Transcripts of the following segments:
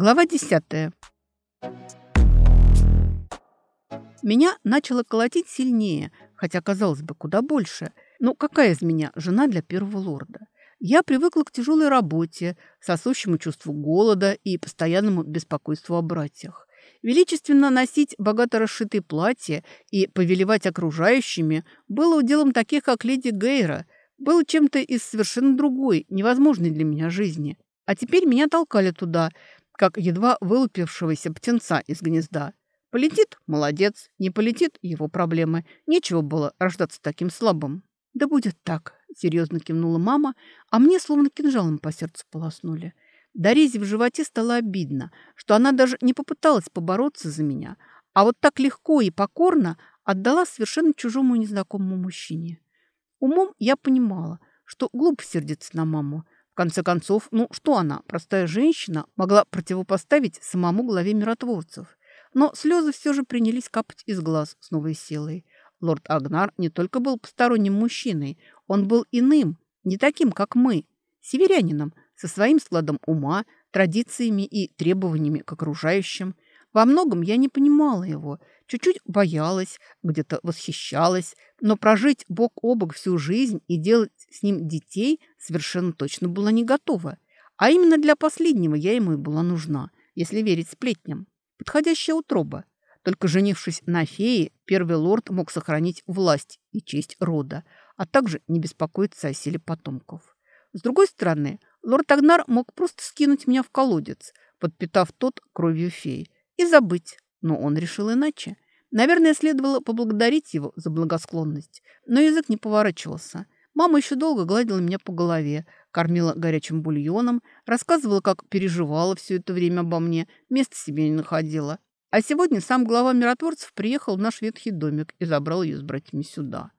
Глава десятая. Меня начало колотить сильнее, хотя, казалось бы, куда больше. Ну, какая из меня жена для первого лорда? Я привыкла к тяжелой работе, сосущему чувству голода и постоянному беспокойству о братьях. Величественно носить богато расшитые платья и повелевать окружающими было уделом таких, как леди Гейра, было чем-то из совершенно другой, невозможной для меня жизни. А теперь меня толкали туда, как едва вылупившегося птенца из гнезда. Полетит – молодец, не полетит – его проблемы. Нечего было рождаться таким слабым. «Да будет так», – серьезно кивнула мама, а мне словно кинжалом по сердцу полоснули. Дорезе в животе стало обидно, что она даже не попыталась побороться за меня, а вот так легко и покорно отдала совершенно чужому незнакомому мужчине. Умом я понимала, что глупо сердиться на маму. Конце концов, ну что она, простая женщина, могла противопоставить самому главе миротворцев? Но слезы все же принялись капать из глаз с новой силой. Лорд Агнар не только был посторонним мужчиной, он был иным, не таким, как мы, северянином, со своим складом ума, традициями и требованиями к окружающим. Во многом я не понимала его, чуть-чуть боялась, где-то восхищалась, но прожить бок о бок всю жизнь и делать с ним детей совершенно точно была не готова. А именно для последнего я ему и была нужна, если верить сплетням. Подходящая утроба. Только женившись на фее, первый лорд мог сохранить власть и честь рода, а также не беспокоиться о силе потомков. С другой стороны, лорд Агнар мог просто скинуть меня в колодец, подпитав тот кровью феи, и забыть. Но он решил иначе. Наверное, следовало поблагодарить его за благосклонность, но язык не поворачивался. Мама еще долго гладила меня по голове, кормила горячим бульоном, рассказывала, как переживала все это время обо мне, места себе не находила. А сегодня сам глава миротворцев приехал в наш ветхий домик и забрал ее с братьями сюда.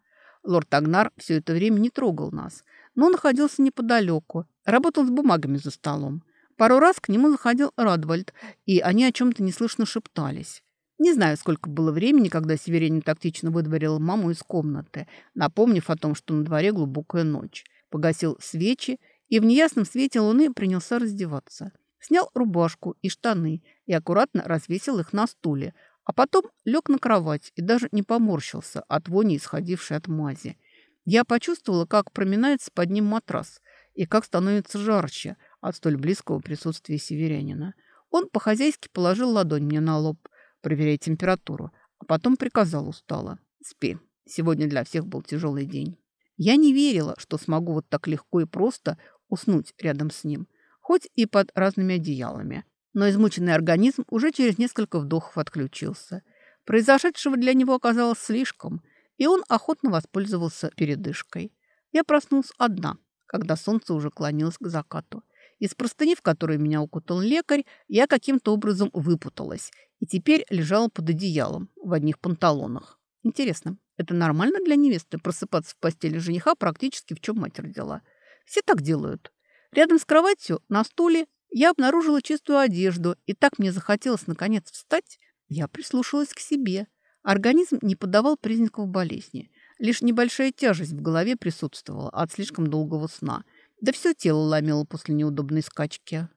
Лорд Агнар все это время не трогал нас, но находился неподалеку, работал с бумагами за столом. Пару раз к нему заходил Радвальд, и они о чем-то неслышно шептались. Не знаю, сколько было времени, когда Северянин тактично выдворил маму из комнаты, напомнив о том, что на дворе глубокая ночь. Погасил свечи и в неясном свете луны принялся раздеваться. Снял рубашку и штаны и аккуратно развесил их на стуле, а потом лег на кровать и даже не поморщился от вони, исходившей от мази. Я почувствовала, как проминается под ним матрас и как становится жарче от столь близкого присутствия северянина. Он по-хозяйски положил ладонь мне на лоб, проверяя температуру, а потом приказал устало. «Спи. Сегодня для всех был тяжелый день». Я не верила, что смогу вот так легко и просто уснуть рядом с ним, хоть и под разными одеялами. Но измученный организм уже через несколько вдохов отключился. Произошедшего для него оказалось слишком, и он охотно воспользовался передышкой. Я проснулась одна, когда солнце уже клонилось к закату. Из простыни, в которой меня укутал лекарь, я каким-то образом выпуталась и теперь лежала под одеялом в одних панталонах. Интересно, это нормально для невесты просыпаться в постели жениха практически в чем мать родила? Все так делают. Рядом с кроватью на стуле я обнаружила чистую одежду, и так мне захотелось наконец встать, я прислушалась к себе. Организм не подавал признаков болезни. Лишь небольшая тяжесть в голове присутствовала от слишком долгого сна. Да все тело ломило после неудобной скачки.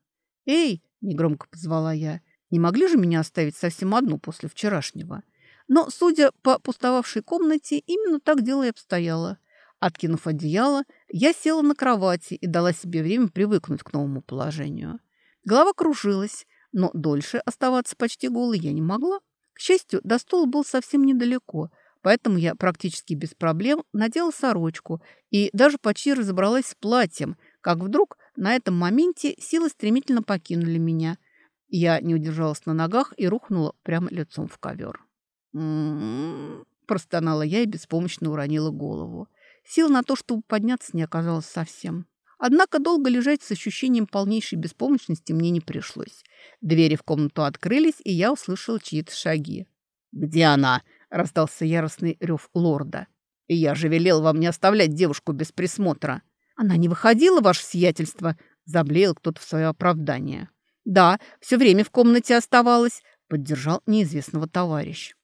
«Эй!» – негромко позвала я. «Не могли же меня оставить совсем одну после вчерашнего?» Но, судя по пустовавшей комнате, именно так дело и обстояло. Откинув одеяло, я села на кровати и дала себе время привыкнуть к новому положению. Голова кружилась, но дольше оставаться почти голой я не могла. К счастью, до стола был совсем недалеко, поэтому я практически без проблем надела сорочку и даже почти разобралась с платьем, как вдруг на этом моменте силы стремительно покинули меня. Я не удержалась на ногах и рухнула прямо лицом в ковер. «М-м-м», простонала я и беспомощно уронила голову. Сил на то, чтобы подняться, не оказалось совсем. Однако долго лежать с ощущением полнейшей беспомощности мне не пришлось. Двери в комнату открылись, и я услышала чьи-то шаги. «Где она?» – раздался яростный рев лорда. «И я же велел вам не оставлять девушку без присмотра». «Она не выходила, ваше сиятельство?» – заблеял кто-то в свое оправдание. «Да, все время в комнате оставалась», – поддержал неизвестного товарищ.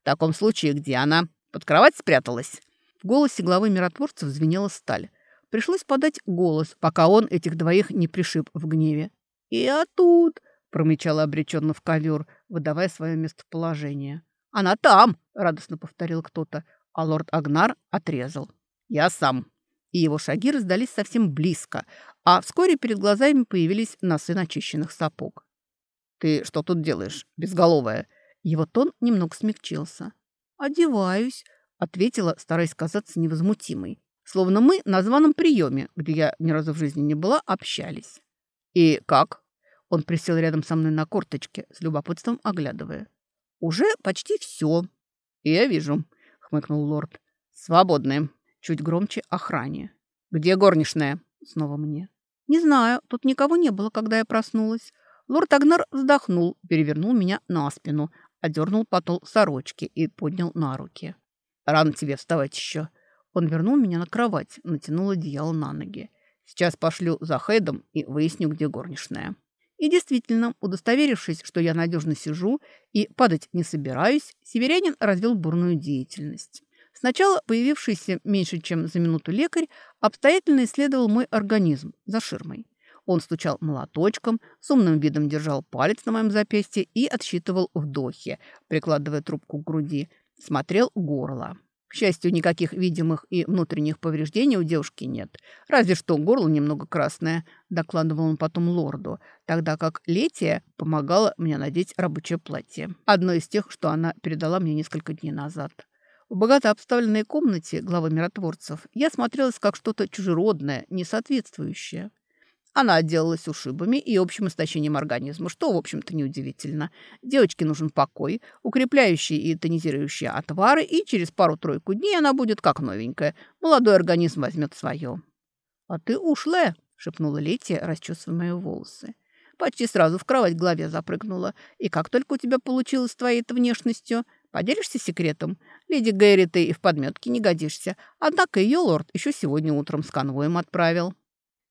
«В таком случае где она? Под кровать спряталась?» В голосе главы миротворцев звенела сталь. Пришлось подать голос, пока он этих двоих не пришиб в гневе. «Я тут!» промычала обреченно в ковер, выдавая свое местоположение. «Она там!» – радостно повторил кто-то, а лорд Агнар отрезал. «Я сам!» И его шаги раздались совсем близко, а вскоре перед глазами появились носы начищенных сапог. «Ты что тут делаешь, безголовая?» Его тон немного смягчился. «Одеваюсь», — ответила, стараясь казаться невозмутимой. Словно мы на званом приеме, где я ни разу в жизни не была, общались. «И как?» Он присел рядом со мной на корточке, с любопытством оглядывая. «Уже почти все». «Я вижу», — хмыкнул лорд. «Свободные». Чуть громче охране. «Где горничная?» Снова мне. «Не знаю, тут никого не было, когда я проснулась». Лорд Агнар вздохнул, перевернул меня на спину, одернул потол сорочки и поднял на руки. «Рано тебе вставать еще». Он вернул меня на кровать, натянул одеяло на ноги. «Сейчас пошлю за Хейдом и выясню, где горничная». И действительно, удостоверившись, что я надежно сижу и падать не собираюсь, северянин развел бурную деятельность. Сначала появившийся меньше чем за минуту лекарь обстоятельно исследовал мой организм за ширмой. Он стучал молоточком, с умным видом держал палец на моем запястье и отсчитывал вдохи, прикладывая трубку к груди, смотрел горло. К счастью, никаких видимых и внутренних повреждений у девушки нет. Разве что горло немного красное, докладывал он потом лорду, тогда как Летия помогала мне надеть рабочее платье. Одно из тех, что она передала мне несколько дней назад. В богато обставленной комнате главы миротворцев я смотрелась как что-то чужеродное, несоответствующее. Она отделалась ушибами и общим истощением организма, что, в общем-то, неудивительно. Девочке нужен покой, укрепляющие и тонизирующие отвары, и через пару-тройку дней она будет как новенькая. Молодой организм возьмет свое. «А ты ушлая», — шепнула Летия, расчесывая мои волосы. Почти сразу в кровать голове запрыгнула. «И как только у тебя получилось с твоей-то внешностью? Поделишься секретом? Леди Гэри, ты и в подметке не годишься. Однако ее лорд еще сегодня утром с конвоем отправил».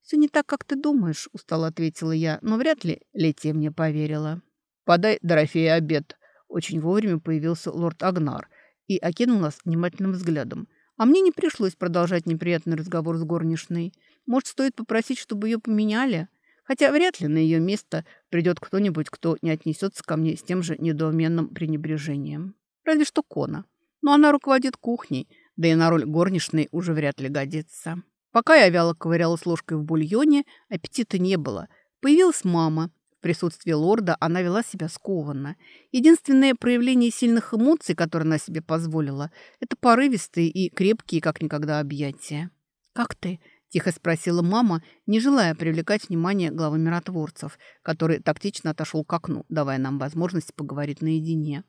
«Все не так, как ты думаешь», — устало ответила я, но вряд ли Летия мне поверила. «Подай Дорофее обед». Очень вовремя появился лорд Агнар и окинул нас внимательным взглядом. А мне не пришлось продолжать неприятный разговор с горничной. Может, стоит попросить, чтобы ее поменяли? Хотя вряд ли на ее место придет кто-нибудь, кто не отнесется ко мне с тем же недоуменным пренебрежением. Разве что Кона. Но она руководит кухней, да и на роль горничной уже вряд ли годится. Пока я вяло ковырялась ложкой в бульоне, аппетита не было. Появилась мама. В присутствии лорда она вела себя скованно. Единственное проявление сильных эмоций, которое она себе позволила, это порывистые и крепкие, как никогда, объятия. «Как ты?» – тихо спросила мама, не желая привлекать внимание главы миротворцев, который тактично отошел к окну, давая нам возможность поговорить наедине.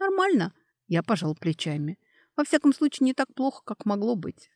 «Нормально», – я пожал плечами. «Во всяком случае, не так плохо, как могло быть».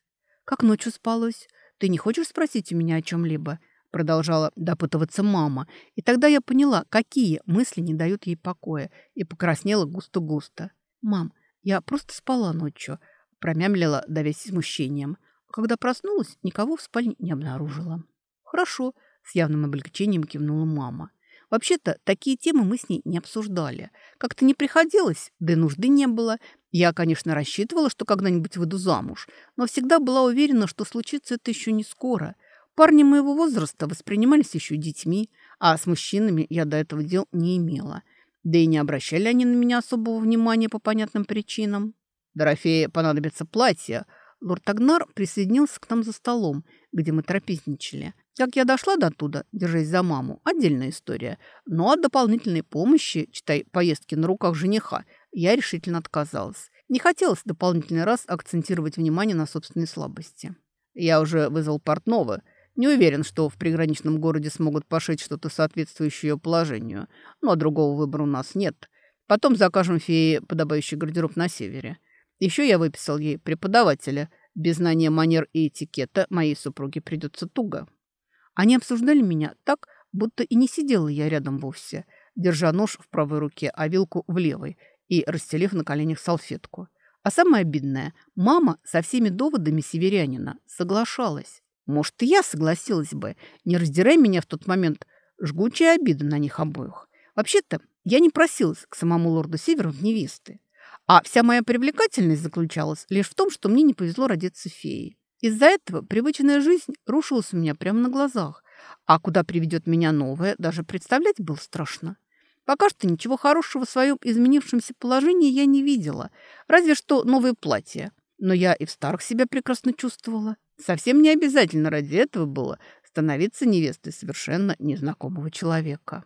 «Как ночью спалось? «Ты не хочешь спросить у меня о чем-либо?» Продолжала допытываться мама. И тогда я поняла, какие мысли не дают ей покоя, и покраснела густо-густо. «Мам, я просто спала ночью», промямлила, давясь смущением. Когда проснулась, никого в спальне не обнаружила. «Хорошо», — с явным облегчением кивнула мама. Вообще-то, такие темы мы с ней не обсуждали. Как-то не приходилось, да и нужды не было. Я, конечно, рассчитывала, что когда-нибудь выйду замуж, но всегда была уверена, что случится это еще не скоро. Парни моего возраста воспринимались еще детьми, а с мужчинами я до этого дел не имела. Да и не обращали они на меня особого внимания по понятным причинам. Дорофее понадобится платье. Лорд Агнар присоединился к нам за столом, где мы трапезничали. Как я дошла до туда, держась за маму, отдельная история. Но от дополнительной помощи, читай поездки на руках жениха, я решительно отказалась. Не хотелось дополнительный раз акцентировать внимание на собственной слабости. Я уже вызвал портного. Не уверен, что в приграничном городе смогут пошить что-то соответствующее ее положению. Но другого выбора у нас нет. Потом закажем фее подобающий гардероб на севере. Еще я выписал ей преподавателя. Без знания манер и этикета моей супруге придется туго. Они обсуждали меня так, будто и не сидела я рядом вовсе, держа нож в правой руке, а вилку в левой и расстелив на коленях салфетку. А самое обидное, мама со всеми доводами северянина соглашалась. Может, и я согласилась бы, не раздирай меня в тот момент жгучая обида на них обоих. Вообще-то, я не просилась к самому лорду Севера в невесты. А вся моя привлекательность заключалась лишь в том, что мне не повезло родиться феей. Из-за этого привычная жизнь рушилась у меня прямо на глазах. А куда приведет меня новое, даже представлять было страшно. Пока что ничего хорошего в своем изменившемся положении я не видела, разве что новые платья. Но я и в старых себя прекрасно чувствовала. Совсем не обязательно ради этого было становиться невестой совершенно незнакомого человека.